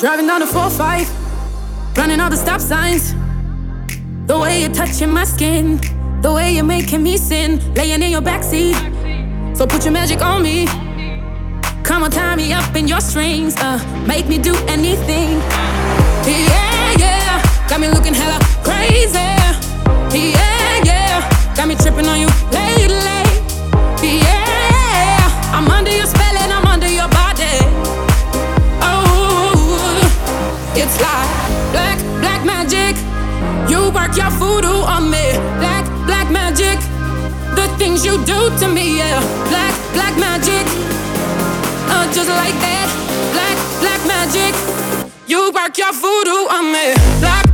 Driving down the 4-5, running all the stop signs. The way you're touching my skin, the way you're making me sin, laying in your backseat. So put your magic on me. Come on, tie me up in your strings, uh, make me do anything. Yeah, yeah, got me looking hella crazy. Yeah, yeah, got me tripping on you lately. Black, black magic. You work your voodoo on me. Black, black magic. The things you do to me, yeah. Black, black magic. Uh, just like that. Black, black magic. You work your voodoo on me. Black,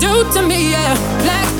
do to me, yeah. Black,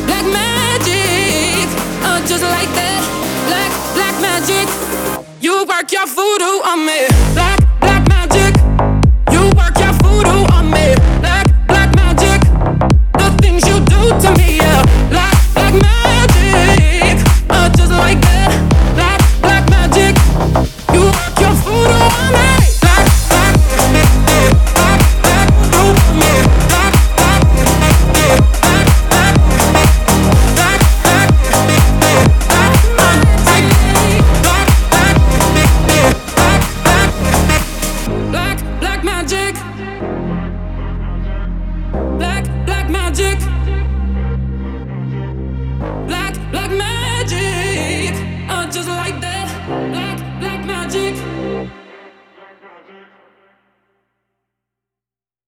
just like that. Black, black magic.